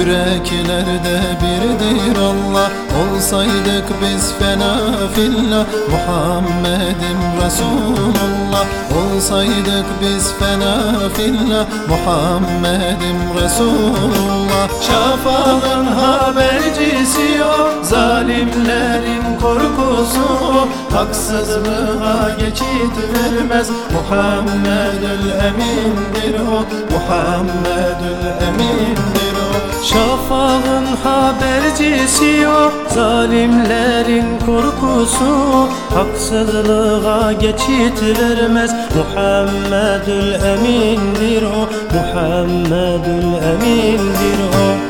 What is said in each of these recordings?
Yüreklerde birdir Allah. Olsaydık biz fena fillah Muhammed'im Resulullah. Olsaydık biz fena fillah Muhammed'im Resulullah. Şafağın habercisi o. Zalimlerin korkusu o. Haksızlığa geçit vermez. Muhammedül Emin'dir o. Muhammedül Emin'dir Şafağın habercisi o Zalimlerin korkusu. Haksızlığa geçit vermez Muhammedül Emin'dir o Muhammedül Emin'dir o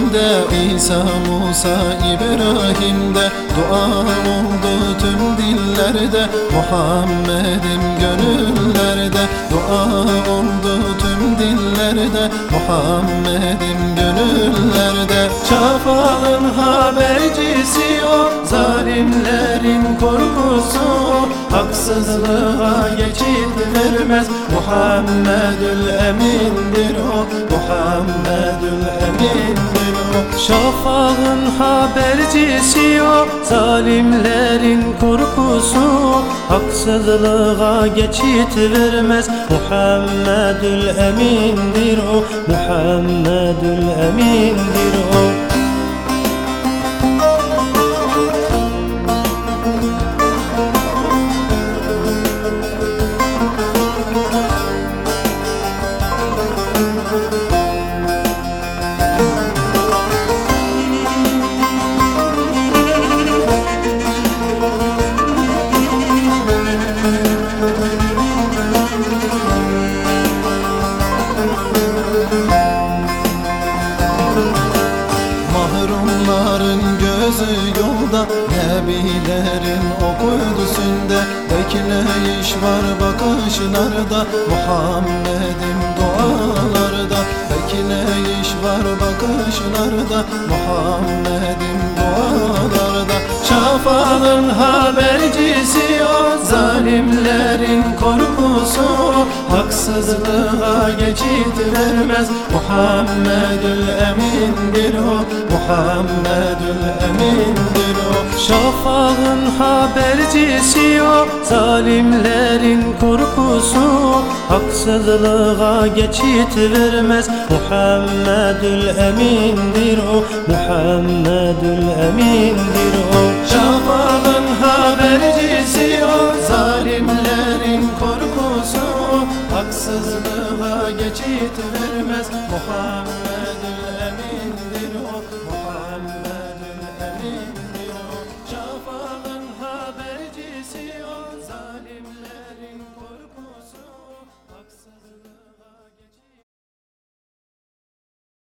Adem'de İsa, Musa, İbrahim'de Dua oldu tüm dillerde Muhammed'im gönüllerde Dua oldu tüm dillerde Muhammed'im gönüllerde Şafağın habercisi o Zalimlerin korkusu. Haksızlığa geçit vermez Muhammedül Emin'dir o Muhammedül Emin'dir o Şafağın habercisi o Zalimlerin korkusu. Haksızlığa geçit vermez Muhammedül Emin'dir o Muhammedül Emin'dir Nebilerin o kudüsünde Bekleyiş var bakışlarda Muhammed'in dualarda Bekleyiş var bakışlarda Muhammed'in dualarda. Şafağın habercisi o Haksızlığa geçit vermez. Muhammedül Emin'dir o Muhammedül Emin'dir o. Şafağın habercisi o Zalimlerin korkusu. Haksızlığa geçit vermez. Muhammedül Emin'dir o Muhammedül Emin'dir o Haksızlığa geçit vermez Muhammed